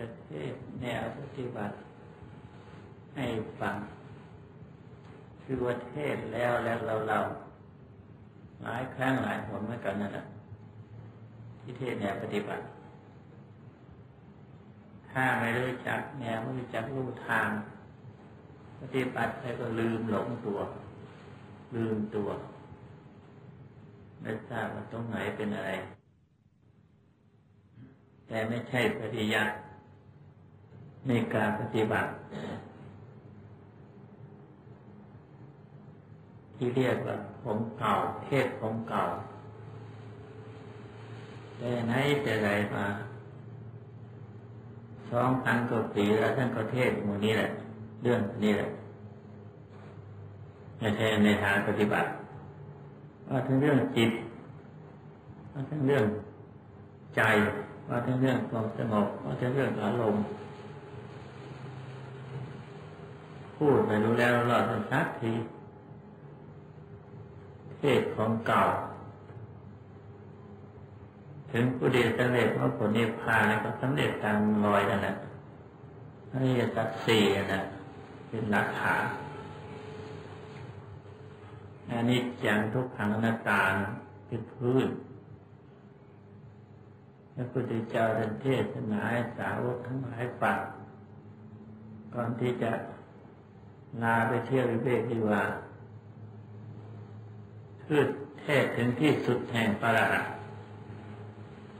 จะเทศแนวปฏิบัติ ให้ฟังคือว่าเทศแล้วแล้วเราเราหลายครั้งหลายหนเหมือนกันนั่นแหละที่เทศแนวปฏิบัติ ถ้าไม่รู้จักแนวไม่รู้จักรู้ทาง ปฏิบัติไปก็ลืมหลงตัว ลืมตัวไม่ทราบว่าตรงไหนเป็นอะไร แต่ไม่ใช่ปฏิยัติ ในการปฏิบัติ ที่เรียกว่าผมเก่าเทศผมเก่าแต่ไหนแต่ไรมาสองพันกว่าปีแล้วท่านก็เทศมูนี้แหละ เรื่องนี้แหละไม่ใช่ในทางปฏิบัติว่าทั้งเรื่องจิตว่าทั้งเรื่องใจว่าทั้งเรื่องความสงบว่าทั้งเรื่องอารมณ์ พูดไปรู้แล้วรอดสักทีเทศของเก่า ถึงผู้เดียสำเร็จว่าผลนิพพานก็สำเร็จตามรอยนั่นแหละอริยสัจสี่นะเป็นหลักฐานอันนี้จังทุกขังนัตาเป็นพื้นพระพุทธเจ้าท่านเทศนาสาวกทั้งหลายฟังก่อนที่จะ ลาไปเที่ยววิเวกดีว่าคือเทศถึงที่สุดแห่งปราะ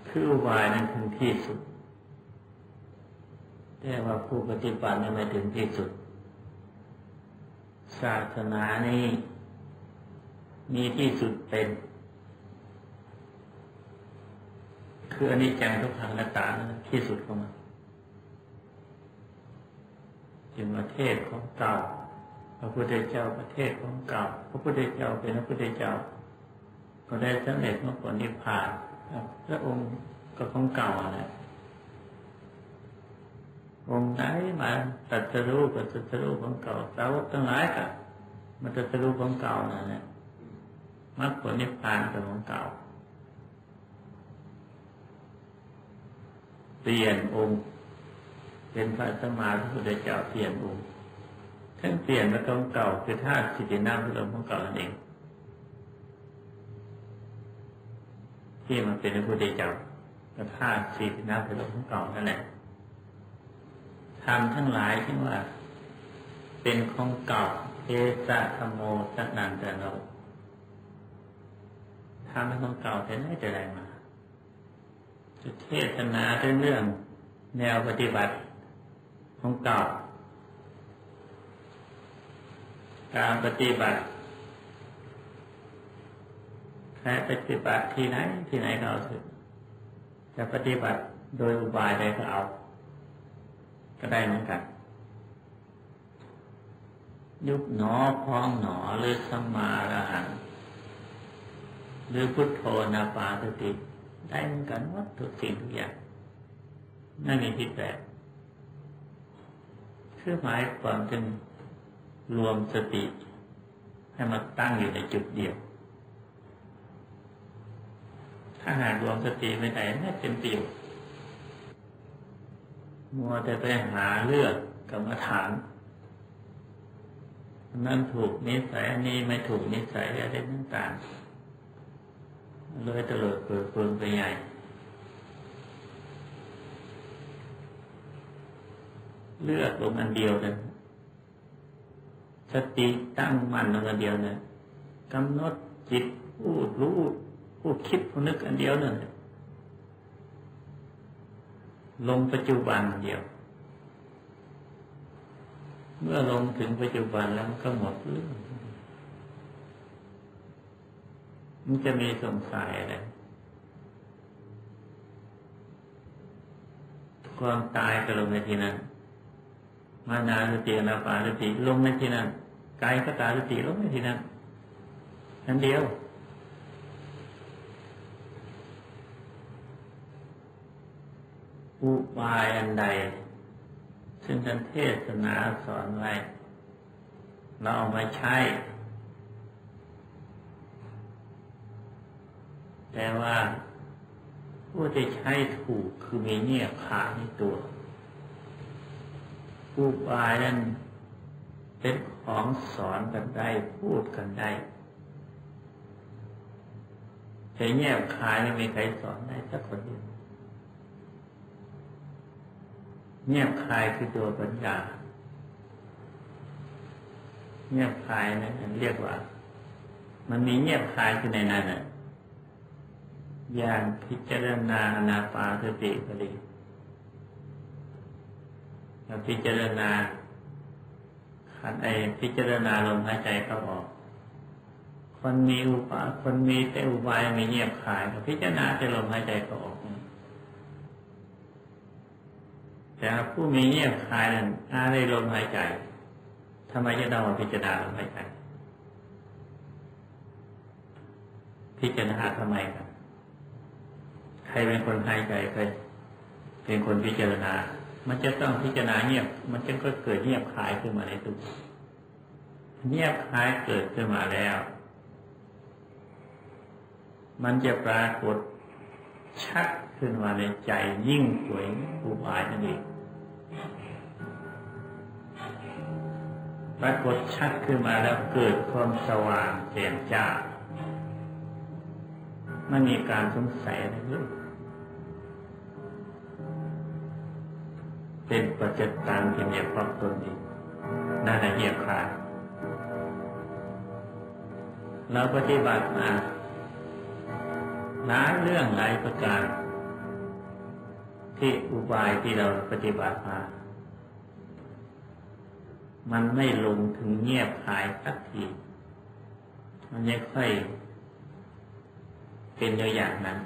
คือวายนั้นถึงที่สุด แต่ว่าผู้ปฏิบัตินั้นไม่ถึงที่สุด ศาสนานี้มีที่สุดเป็น คืออันนี้จังทุกทางหน้าตาที่สุดของมันจึงประเทศของเก่า พระพุทธเจ้าประเทศของเก่าพระพุทธเจ้าเป็นพระพุทธเจ้า ก็ได้สำเร็จมื่อก่อนนิพพานพระองค์ก็ของเก่าแหละองค์ไหนมาตัดสรู้ก็ตัดสรู้ของเก่าสาวกทั้งหลายก็มันตัดสรู้ของเก่านั่นแหละมรรคผลนิพพานเป็นของเก่า เปลี่ยนองค์ เป็นพระสมมาพระพุทธเจ้าเปลี่ยนองค์ ทั้งเปลี่ยนมาตรงเก่าคือธาตุสิทธินามพระลมของเก่านั่นเอง ที่มันเป็นพระพุทธเจ้าก็ธาตุสิทธินามพระลมของเก่านั่นแหละทำทั้งหลายที่ว่า เป็นของเก่าเทสะธโมสันันตโนทำเป็นของเก่าแต่ไหนแต่ไรมาจะเทศนาเรื่องเรื่องแนวปฏิบัติของเก่า การปฏิบัติใครปฏิบัติที่ไหนที่ไหนก็เอาสิจะปฏิบัติโดยอุบายใดก็เอา ก็ได้เหมือนกัน ยุบหนอพองหนอหรือสมาระหังหรือพุทโธนาปาสติได้เหมือนกันวัดทุกสิ่งทุกอย่างนั่นมีที่แปลกคือหมายความถึง รวมสติ ให้มาตั้งอยู่ในจุดเดียว ถ้าหากรวมสติไม่ได้ไม่เป็นประโยชน์มัวแต่ไปหาเลือกกรรมฐานนั่นถูกนิสัยอันนี้ไม่ถูกนิสัยอะไรต่างๆเลยตลอดเปิดเปิงไปใหญ่เลือกลงอันเดียวเลย สติตั้งมั่นลงอันเดียวเนี่ยกำหนดจิตพูดรู้พูดคิดพูดนึกอันเดียวเนี่ยลงปัจจุบันเดียว เมื่อลงถึงปัจจุบันแล้วก็หมดเรื่องมันจะมีสงสัยอะไรความตายก็ลงในที่นั้นมานาสติอนาปานสติลงในที่นั้น กายก็ตาสติลงในที่นั้นนั้นเดียวอุบายอันใด ซึ่งท่านเทศนาสอนไว้ เราเอามาใช้ แต่ว่าผู้ที่ใช้ถูกคือมีเนี่ยขาในตัวอุบายนั้น เป็นของสอนกันได้พูดกันได้แต่แง่ขายไม่มีใครสอนได้สักคนเดียวแง่ขายคือตัวปัญญา เงียบคายนะเรียกว่า มันมีเงียบคายอยู่ในนั้นน่ะอย่างพิจารณาอนาปาสติก็ดีอย่าพิจารณา ขันไอพิจารณาลมหายใจเข้าออก คนมีอุปาคนมีแต่อุบายมีเงียบคายพิจารณาแต่ลมหายใจเข้าออก แต่ผู้มีเงียบคายนั้นอาในลมหายใจทำไมจะต้องมาพิจารณาลมหายใจพิจารณาทำไมครับ ใครเป็นคนหายใจใครเป็นคนพิจารณา มันจะต้องพิจารณาเงียบ มันจะก็เกิดเงียบคลายขึ้นมาในตัวเงียบคลายเกิดขึ้นมาแล้ว มันจะปรากฏชัดขึ้นมาในใจยิ่งสวยอุบายนั่นเองปรากฏชัดขึ้นมาแล้วเกิดความสว่างแจ่มจ้าไม่มีการสงสัยอะไรเลย เป็นปัจจตังที่มีความตนดีน่าจะเหียบขาดเราปฏิบัติมาหลายเรื่องหลายประการ ที่อุบายที่เราปฏิบัติมา มันไม่ลงถึงเงียบหายสักที มันยังค่อยเป็นอย่างนั้น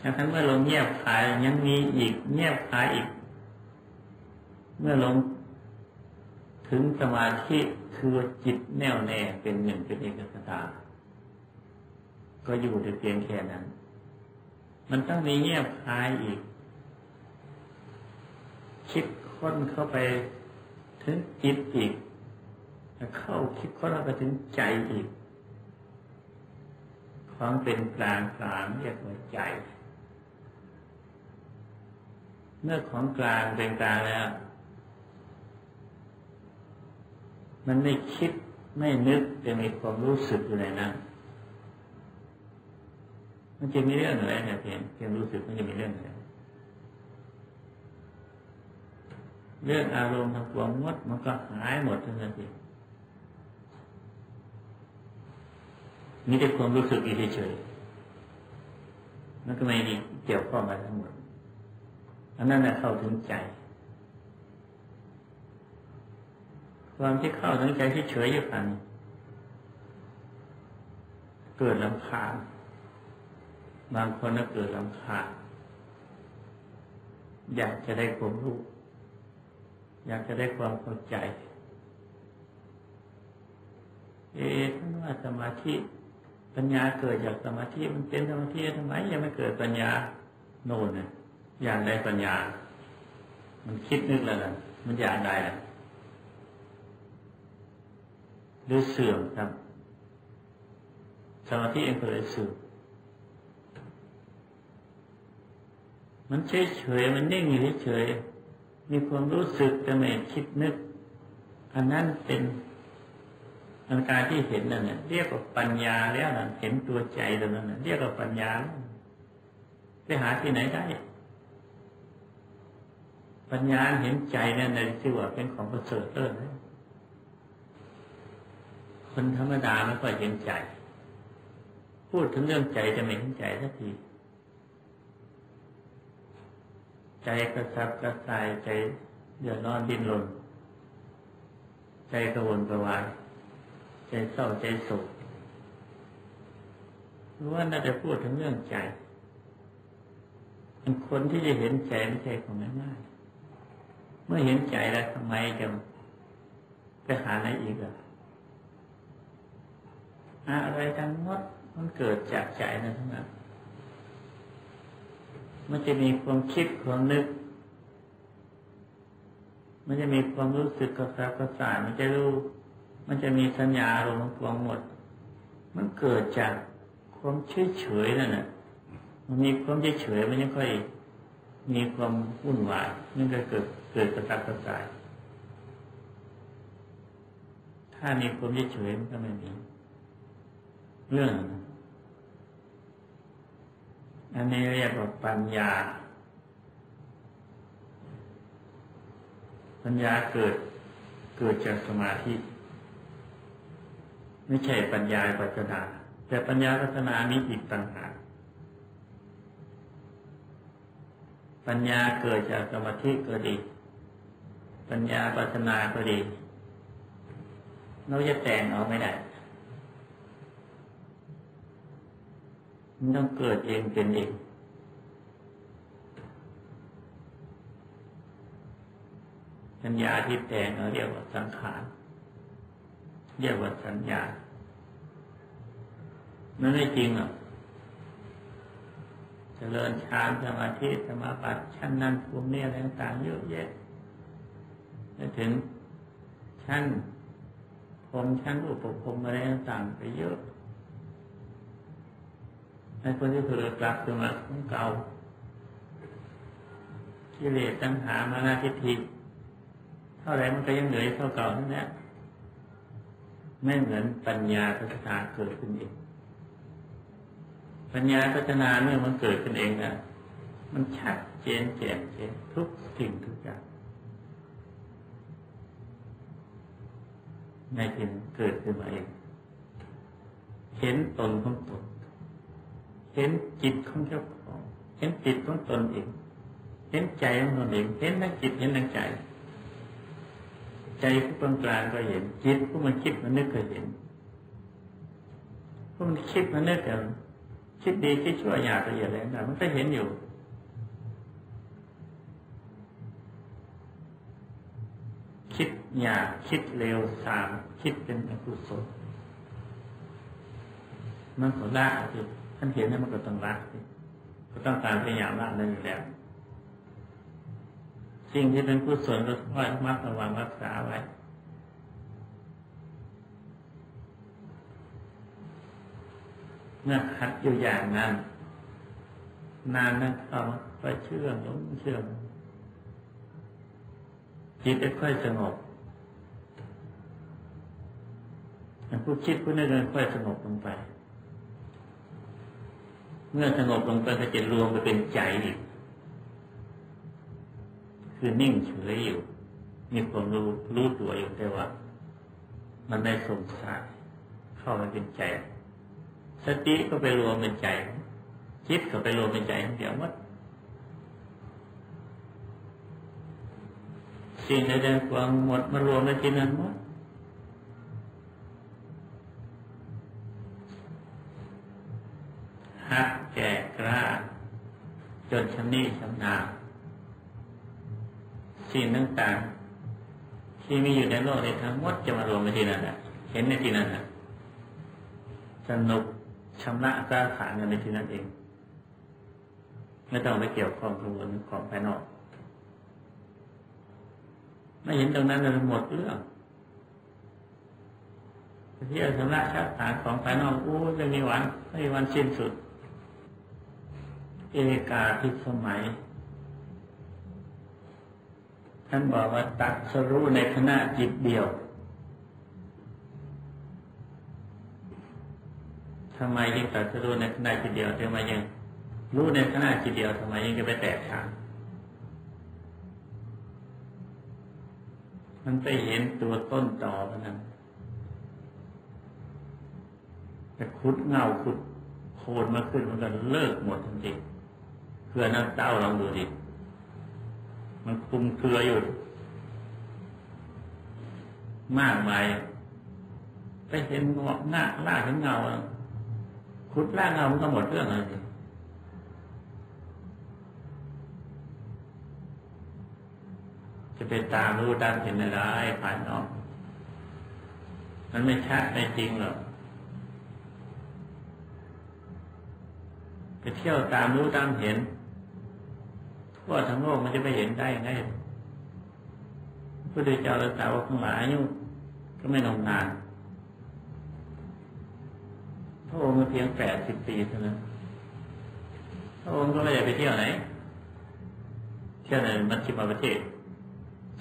ทั้งเมื่อลงเงียบหายยังมีอีกเงียบหายอีก เมื่อลงถึงสมาธิคือจิตแน่วแน่เป็นหนึ่งเป็นเอกสตาก็อยู่แต่เพียงแค่นั้น มันต้องมีเงียบหายอีก คิดค้นเข้าไปถึงจิตอีกเข้าคิดก็เราไปถึงใจอีกความเป็นกลางกลางเรียกว่าใจ เมื่อของกลางเป็นกลางแล้ว มันไม่คิดไม่นึกจะมีความรู้สึกอยู่ในนั้นมันจะมีเรื่องอะไรเนี่ยเพียงเพียงรู้สึกมันจะมีเรื่องอะไรเรื่องอารมณ์ทั้งปวงหมดมันก็หายหมดทั้งนั้นเองมีแต่ความรู้สึกเฉยๆมันก็ไม่มีเกี่ยวข้องกันทั้งหมด อันนั้นเข้าถึงใจ ความที่เข้าถึงใจที่เฉยอยู่กัน เกิดลำคาญบางคนก็เกิดลำคาญอยากจะได้ความรู้ อยากจะได้ความเข้าใจ เอ๊ะท่านว่าสมาธิปัญญาเกิดจากสมาธิมันเป็นสมาธิทำไมยังไม่เกิดปัญญาโน่นนี่ย อยากได้ปัญญา มันคิดนึกแล้วล่ะมันอยากได้ล่ะหรือเสื่อมครับสมาธิเองเกิดเสื่อมมันเฉยเฉยมันนิ่งอยู่เฉยมีความรู้สึกแต่ไม่คิดนึก อันนั้นเป็นอันการที่เห็นนั่นเนี่ยเรียกว่าปัญญาแล้วนะเห็นตัวใจแล้วนั่นเรียกว่าปัญญาไปหาที่ไหนได้ ปัญญาเห็นใจนั่นในที่ว่าเป็นของประเสริฐเลิศคนธรรมดาไม่ค่อยเห็นใจ พูดถึงเรื่องใจจะไม่เห็นใจสักทีใจกระซับกระสายใจเดือดร้อนดิ้นรนใจกระวนกระวายใจเศร้าใจโศกรู้ว่าน่าจะพูดถึงเรื่องใจมันคนที่จะเห็นใจไม่ใช่ของง่าย เมื่อเห็นใจแล้วทำไมจะไปหาอะไรอีกอะอะไรทั้งหมดมันเกิดจากใจนั่นทั้งนั้นมันจะมีความคิดความนึก มันจะมีความรู้สึกกระสับกระส่ายมันจะรู้ มันจะมีสัญญาอารมณ์วงหมด มันเกิดจากความเฉยเฉยนั่นแหละมันมีความเฉยเฉยมันยังค่อย มีความวุ่นวายนั่นก็เกิดเกิดกระตักกระส่าย ถ้ามีความเฉยมันก็ไม่มี เรื่อง อันนี้เรียกว่าปัญญา ปัญญาเกิดเกิดจากสมาธิ ไม่ใช่ปัญญาปัจนาแต่ปัญญาปัจนานี้อีกต่างหาก ปัญญาเกิดจากสมาธิก็ดี ปัญญาปัจนาก็ดี เราจะแต่งเอาไม่ได้มันต้องเกิดเองเป็นเองปัญญาที่แต่งเราเรียกว่าสังขารเรียกว่าสัญญามันไม่จริงหรอก เจริญฌานสมาธิสมาบัติชั้นนั้นภูมิเนี่ยอะไรต่างๆเยอะแยะไปถึงชั้นพรมชั้นอุปภมอะไรต่างๆไปเยอะไอ้คนที่เผลอกลับขึ้นมาของเก่ากิเลสตัณหามานาทิฏฐิเท่าไรมันก็ยังเหนื่อยเท่าเก่านั่นแหละไม่เหมือนปัญญาพัฒนาเกิดขึ้นเอง ปัญญาพัฒนาเมื่อมันเกิดขึ้นเองนะมันชัดเจนแจ่มแจ้งทุกสิ่งทุกอย่างในที่เกิดขึ้นมาเอง เห็นตนของตน เห็นจิตของเจ้าของ เห็นจิตของตนเอง เห็นใจของตนเอง เห็นทั้งจิตเห็นทั้งใจ ใจผู้กลางกลางก็เห็น จิตผู้มันคิดมันนึกก็เห็นผู้มันคิดมันนึกก็ คิดดีคิดชั่วอยากละเอียดอะไรต่างมันก็เห็นอยู่ คิดอยากคิดเร็วสามคิดเป็นอกุศลมันก็ละสิท่านเห็นแล้วมันก็ต้องละสิก็ต้องการพยายามละนั่นอยู่แล้วสิ่งที่เป็นกุศลก็ค่อยมักระวังรักษาไว้ มื่อหัดอยู่อย่างนั้น นานนั้นเข้าไปเชื่อมลงเชื่อมจิตจะค่อยสงบผู้คิดผู้นึกค่อยสงบลงไป เมื่อสงบลงไปก็จะรวมไปเป็นใจอีกคือนิ่งเฉยอยู่ มีความรู้รู้ตัวอยู่แต่ว่า มันได้สงสารเข้ามาเป็นใจ สติก็ไปรวมเป็นใจ คิดก็ไปรวมเป็นใจเดียวมัดสิ่งใดๆความหมดมารวมในที่นั้นหมดหักแก่กล้าจนชำนิชำนาญสิ่งต่างๆที่มีอยู่ในโลกในทั้งหมดจะมารวมในที่นั้นเห็นในที่นั้นสนุก ชำระสร้างฐานกันในที่นั้นเอง ไม่ต้องไปเกี่ยวข้องกับวนของภายนอกไม่เห็นตรงนั้นเลยหมดเรื่องที่ชำระชาติฐานของภายนอกอู้จะมีวันไม่มีวันสิ้นสุด เอกาทิสมัย ท่านบอกว่าตัดสรู้ในขณะจิตเดียว ทำไมยิ่งตัดสรู้ในขณะจิตเดียวทำไมยังรู้ในขณะจิตเดียวทำไมยังจะไปแตกฉานมันไปเห็นตัวต้นต่อนั้นแต่ขุดเงาขุดโคนมาขึ้นมันก็เลิกหมดทันทีเพื่อน้ำเต้าลองดูดิ มันคุมเครืออยู่ มากมายไปเห็นงอกหน้าล่าเห็นเงา ขุดล่างเงามันก็หมดเรื่องเลยจะไปตามรู้ดันเห็นอะไรภานออก มันไม่ชัดไม่จริงหรอกไปเที่ยวตามรู้ตามเห็น ทั่วทั้งโลกมันจะไปเห็นได้ไงพระพุทธเจ้าและสาวกทั้งหลายยู่ก็ไม่นมนานพ ระองค์เพียงแปดสิบปีเท่านั้นพระองค์ก็ไม่ได้ไปเที่ยวไหนเช่นในมัชฌิมาประเทศ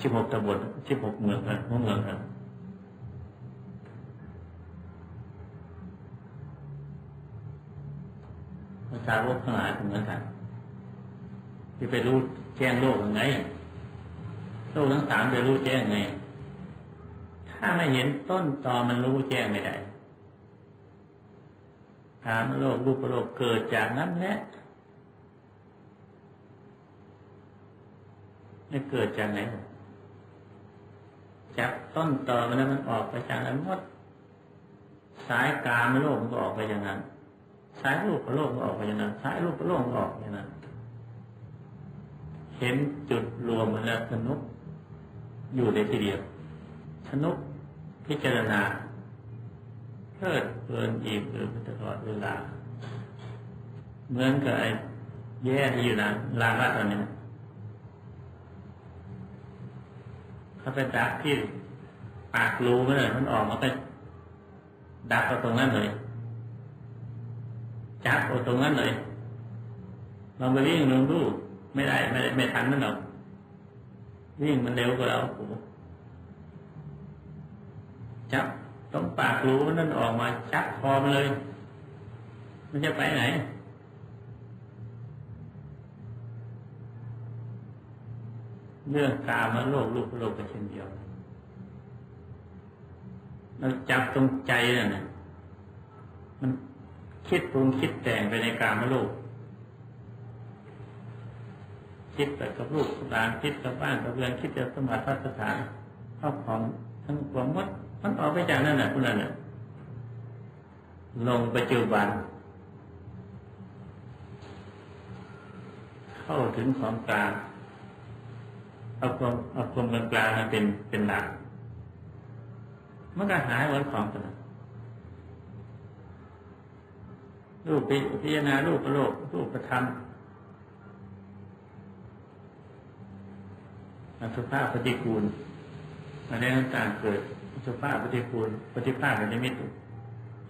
สิบหกตำบลสิบหกเมืองกันหัวเมืองกันภาษาโลกทั้งหลายเหมือนกันจะไปรู้แจ้งโลกยังไง โลกทั้งสามจะรู้แจ้งไง ถ้าไม่เห็นต้นตอมันรู้แจ้งไม่ได้ ถามโลกรูปโลกเกิดจากนั้นแหละไม่เกิดจากไหนจากต้นตอมันแล้วมันออกไปจากนั้นหมดสายกามโลกมันก็ออกไปอย่างนั้น สายรูปโลกก็ออกไปอย่างนั้น สายรูปโลกก็ออกอย่างนั้น เห็นจุดรวมมันแล้วสนุกอยู่ในทีเดียวสนุกพิจารณา เพลิดเพลินอิ่มเอิบตลอดเวลา เหมือนกับไอ้แย่ที่อยู่นะลางรัตอนนี้เขาไปดักที่ปากรูไม่เลยมันออกมาไปดักเอาตรงนั้นเลยจับเอาตรงนั้นเลยลองไปวิ่งลงดูไม่ได้ไม่ได้ไม่ทันมันหรอกวิ่งมันเร็วกว่าเราจับ ต้องปากรูนั่นออกมาจับคอมเลย มันจะไปไหน เรื่องกามาโลกลูกโลกก็เช่นเดียวเราจับตรงใจนั่นนะมันคิดปรุงคิดแต่งไปในกามาโลก คิดไปกับลูกกับหลานคิดกับบ้านกับเรือนคิดกับสมบัติสถานครอบของทั้งความมด มันออกไปจากนั่นแหละคุณนั่นละลงปัจจุบัน เข้าถึงของกลางเอาความเอาความกลางกลางมาเป็นเป็นหลักมันก็หายวันของกันรูปพิจารณารูปประโลกรูปประธรรมอสุภาพปฏิกูลอะไรต่างๆเกิด สภาพปฏิปูลปฏิภาคในมิตร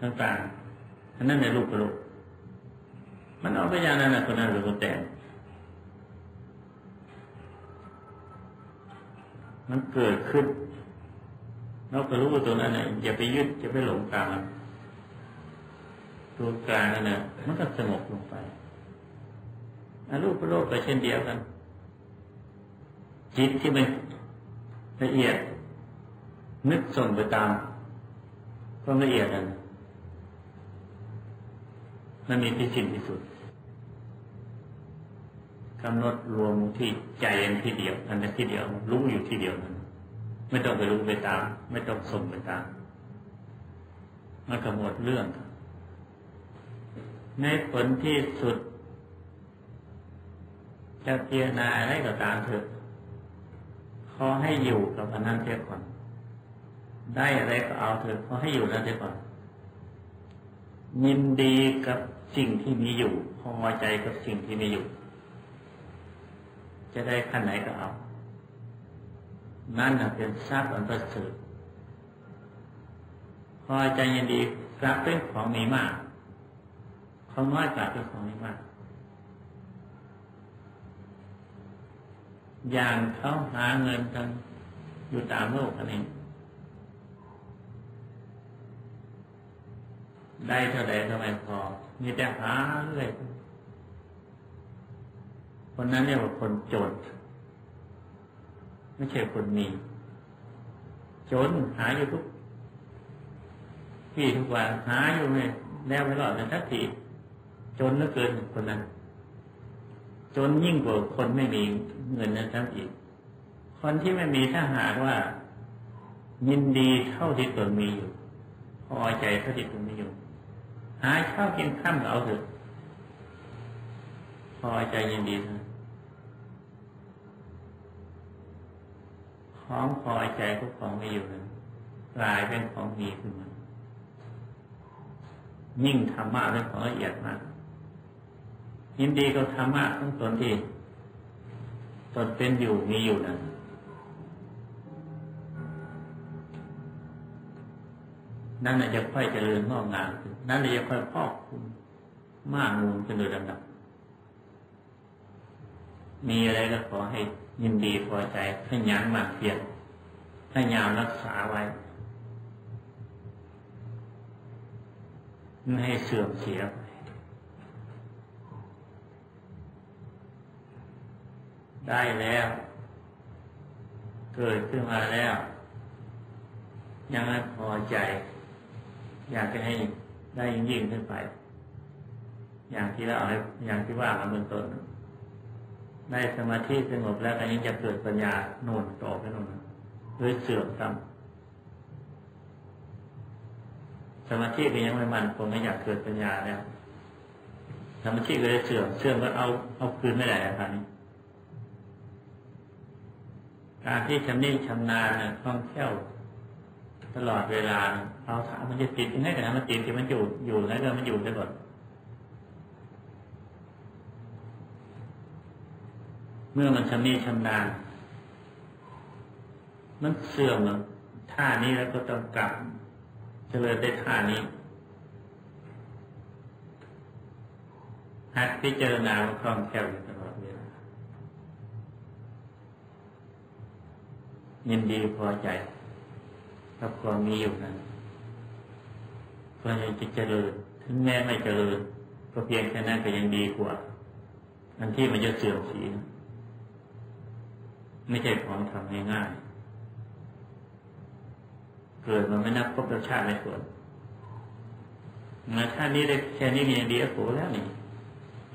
ต่างๆอันนั้นในรูปกระโลกมันเอาไปยานั้นนะคนนั้นหรือคนแต่งมันเกิดขึ้นเราก็รู้ว่าตัวนั้นเนี่ยอย่าไปยึดอย่าไปหลงตามมันตัวกลางนั่นเนี่ยมันก็สงบลงไปอรูปโลกไปเช่นเดียวกัน จิตที่มันละเอียด นึกส่งไปตามความละเอียดนั้นมันมีที่สิ้นที่สุดกำหนดรวมที่ใจอันที่เดียวอันนั้นที่เดียวรู้อยู่ที่เดียวนั้น ไม่ต้องไปรู้ไปตาม ไม่ต้องส่งไปตามมันก็หมดเรื่องในผลที่สุดจะเพียรนาอะไรก็ตามเถอะขอให้อยู่กับอันนั้นเสียก่อน ได้อะไรก็เอาเถอะขอให้อยู่นั่นเถอะก่อนยินดีกับสิ่งที่มีอยู่พอใจกับสิ่งที่มีอยู่ จะได้ขั้นไหนก็เอา นั่นเป็นทรัพย์อันประเสริฐพอใจยินดีกลับเป็นของมีมากของน้อยกลับเป็นของมีมาก อย่างเขาหาเงินกันอยู่ตามโลกอะไร ได้เท่าใดทำไมพอ มีแต่หาเรื่อยคนนั้นเรียกว่าคนจน ไม่ใช่คนมี จนหาอยู่ทุกที่ทุกวันหาอยู่เลยแล้วไม่รอดเลยทักทีจนเหลือเกินคนนั้น จนยิ่งกว่าคนไม่มีเงินนั้นทั้งอีก คนที่ไม่มีถ้าหากว่า ยินดีเท่าที่ตนมีอยู่พอใจเท่าที่ตนมีอยู่ หาข้าวกินข้ามเอาเถอะพอใจยินดีนะของพอใจก็ของไม่อยู่นั้นกลายเป็นของมีขึ้นมายิ่งธรรมะเป็นของละเอียดมากยินดีก็ธรรมะทั้งตนที่ตนเป็นอยู่มีอยู่นั้น นั่นจะค่อยเจริญงอกงามขึ้นนั่นจะค่อยพอกคุณมากมูลขึ้นโดยลำดับ มีอะไรก็ขอให้ยินดีพอใจพยายามมาเพียรพยายามรักษาไว้ไม่ให้เสื่อมเสียไปได้แล้ว เกิดขึ้นมาแล้ว ยังไม่พอใจ อยากจะให้ได้ยิ่งขึ้นไป อย่างที่เราอย่างที่ว่ามาเบื้องต้นได้สมาธิสงบแล้วอันนี้จะเกิดปัญญาโน่นต่อไปโน่นหรือเสื่อมซ้ำสมาธิก็ยังไม่มันคงไม่อยากเกิดปัญญาแล้วสมาธิก็จะเสื่อมเสื่อมก็เอาเอาคืนไม่ได้ครับนี้การที่ชำนิชำนาญคล่องแคล่ว ตลอดเวลาเอาถามมันจะติดยังไงกันนะมันติดที่มันอยู่อยู่แล้วก็มันอยู่ได้หมดเมื่อมันชำนิชำนาญมันเสื่อมท่านี้แล้วก็ต้องกลับเจริญได้ท่านี้หัดพิจารณาคล่องแคล่วอยู่ตลอดเวลายินดีพอใจ กับความมีอยู่นั้นก็ยังจะเจริญถึงแม้ไม่เจริญก็เพียงแค่นั้นก็ยังดีกว่าอันที่มันจะเสื่อมสีไม่ใช่ของทำง่ายๆเกิดมันไม่นับพบรสชาติไม่ส่วนมาชาตินี้ได้แค่นี้มีอย่างดีก็โหแล้วนี่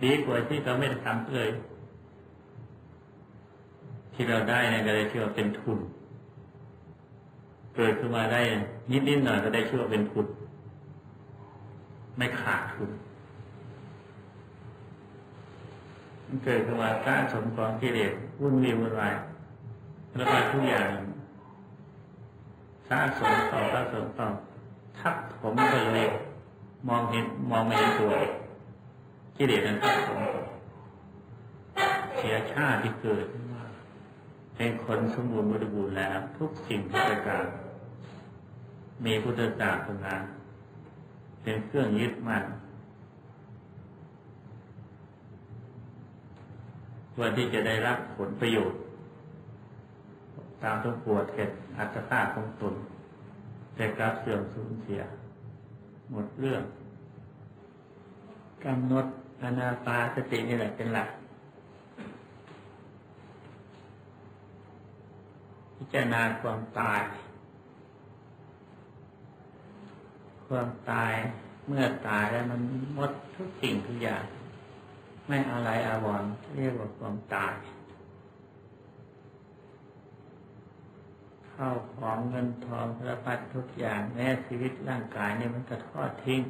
ดีกว่าที่เราไม่ได้ทำเลย ที่เราได้เนี่ยก็เลยที่ว่าเป็นทุน เกิดขึ้นมาได้นิดนิดหน่อยก็ได้ชื่อว่าเป็นทุนไม่ขาดทุนมันเกิดขึ้นมาสร้างสมกองกิเลสวุ่นวี่วุ่นวายแล้วก็ทุกอย่างสร้างสมต่อสร้างสมต่อทับผมก็เลยมองเห็นมองไม่เห็นตัวกิเลสนั้นทับผมเสียชาติที่เกิด เป็นคนสมบูรณ์บริบูรณ์แล้ว ทุกสิ่งทุกประการมีพุทธศาสนาเป็นเครื่องยึดมั่นเพื่อที่จะได้รับผลประโยชน์ ตามทุกปวดเกิดอัตภาของตน แต่กลับเสื่อมสูญเสีย หมดเรื่องกำหนดอนาปาสตินี่แหละเป็นหลัก พิจารณาความตาย ความตายเมื่อตายแล้วมันหมดทุกสิ่งทุกอย่าง ไม่อะไรอาวรเรียกว่าความตายเข้าของเงินทองสารพัดทุกอย่างแม้ชีวิตร่างกายเนี่ยมันก็ทอดทิ้ง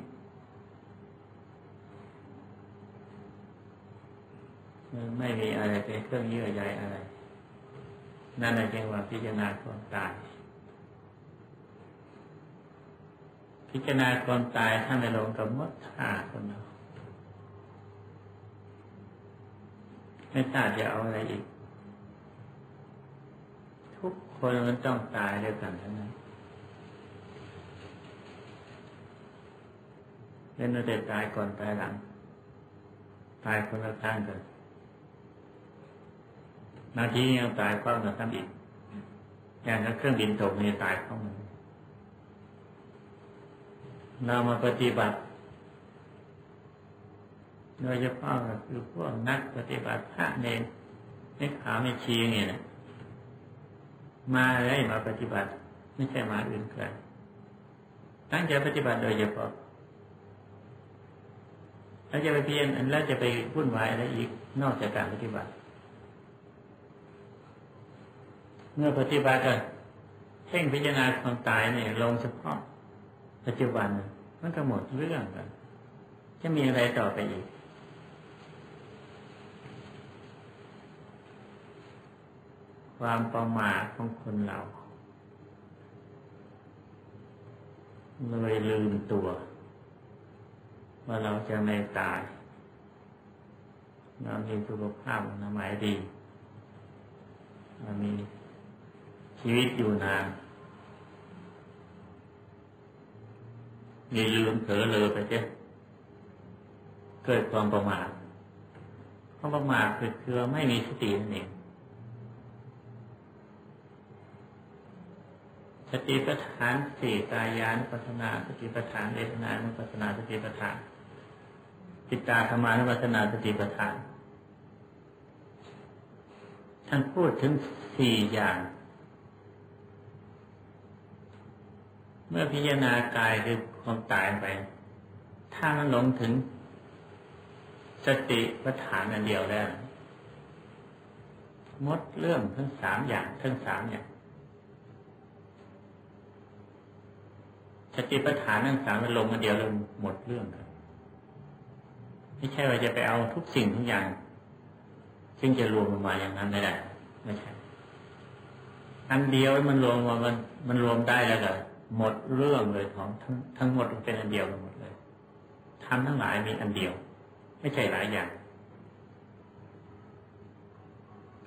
มันไม่มีอะไรเป็นเครื่องเยื่อใยอะไร นั่นแหละเรียกว่าพิจารณาความตาย พิจารณาความตายถ้าไม่ลงกับมดฆ่าคนเราไม่ทราบจะเอาอะไรอีก ทุกคนมันต้องตายด้วยกันทั้งนั้นเล่นแต่ตายก่อนตายหลัง ตายคนละทางกัน นาทียังตายคว่ำกับท่านอีกอย่างนั้นเครื่องบินตกนี่ตายคว่ำเรามาปฏิบัติโดยเฉพาะคือพวกนักปฏิบัติพระเนรไม่ขาวไม่ชีเนี่ยนะมาเลยมาปฏิบัติ ไม่ใช่มาอื่นไกลตั้งใจปฏิบัติโดยเฉพาะแล้วจะไปเพียนแล้วจะไปพุ่นวายอะไรอีกนอกจากการปฏิบัติ เมื่อปฏิบัติเพ่งพิจารณาความตายเนี่ยลงเฉพาะ ปัจจุบันมันก็หมดเรื่องกันจะมีอะไรต่อไปอีกความประมาทของคนเราเลยลืมตัว ว่าเราจะไม่ตายเรามีสุขภาพอนามัยดีเรามี ชีวิตอยู่นานมีลืมเผลอเลยไปเจ้เกิดความประมาทความประมาทคือคือไม่มีสตินั่นเองสติปัฏฐานสี่กายานุปัสนาสติปัฏฐานเวทนานุปัสนาสติปัฏฐานจิตตาธรรมานุปัสนาสติปัฏฐานท่านพูดถึงสี่อย่าง เมื่อพิจารณากายคือความตายไป ถ้ามันหลงถึง สติปัฏฐานอันเดียวแล้วมดเรื่องทั้งสามอย่างทั้งสามอย่างสติปัฏฐานทั้งสามมันลงมาเดียวลงหมดเรื่องครับไม่ใช่ว่าจะไปเอาทุกสิ่งทุกอย่าง ซึ่งจะรวมลงมาอย่างนั้นไม่ได้ไม่ใช่อันเดียวมันรวมมามันมันรวมได้แล้วก็ห หมดเรื่องเลยของทั้งทั้งหมดเป็นอันเดียวหมดเลยทำทั้งหลายมีอันเดียว ไม่ใช่หลายอย่าง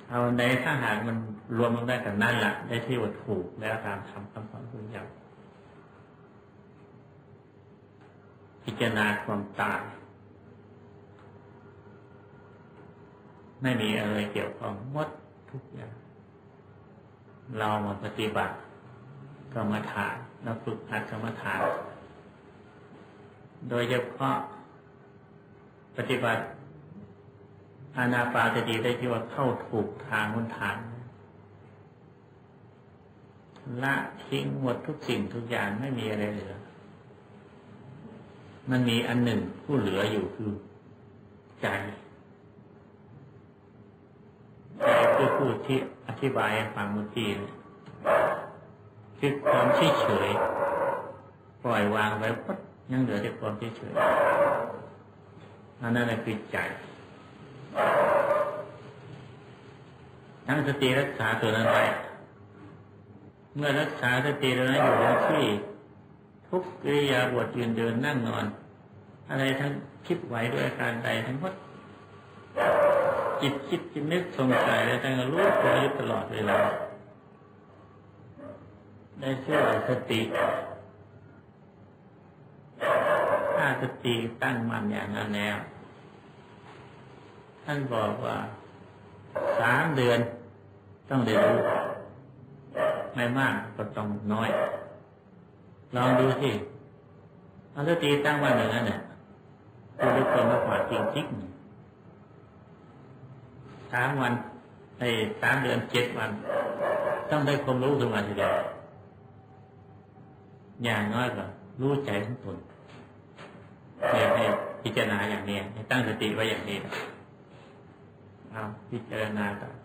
เอาในถ้าหากมันรวมลงได้แต่นั่นแหละได้ที่ว่าถูกแล้วตามคำคำสอนพุทธเจ้าพิจารณาความตายไม่มีอะไรเกี่ยวข้องหมดทุกอย่าง เรามาปฏิบัติกรรมฐาน เราฝึกหัดกรรมฐาน โดยเฉพาะปฏิบัติอานาปาสติได้ที่ว่าเข้าถูกทางบนฐาน ละทิ้งหมดทุกสิ่งทุกอย่างไม่มีอะไรเหลือ มันมีอันหนึ่งผู้เหลืออยู่คือใจใจคือพูดที่อธิบายฟังเมื่อกี้ คือความเฉยเฉยปล่อยวางไว้ปุ๊บยังเหลือแต่ความเฉยเฉยอันนั้นคือใจทั้งสติรักษาตัวนั้นไว้เมื่อรักษาสติตัวนั้นอยู่ที่ ทุกกิริยาบทยืนเดินนั่งนอน อะไรทั้งคิดไหวด้วยอาการใดทั้งหมดจิตคิดจิตนึกสงสัยอะไรต่างๆรู้ตัวอยู่ตลอดเวลา ได้เชื่อสติถ้าสติตั้งมั่นอย่างนั้นแล้วท่านบอกว่าสามเดือนต้องได้รู้ไม่มากก็ต้องน้อย ลองดูสิเอาสติตั้งมั่นอย่างนั้นเนี่ยคือรู้ความประมาจริงจริงสามวันในสามเดือนเจ็ดวัน ต้องได้ความรู้ขึ้นมาทีเดียว อย่างน้อยก็รู้ใจของตนให้พิจารณาอย่างนี้ให้ตั้งสติไว้อย่างนี้เอาพิจารณาต่อ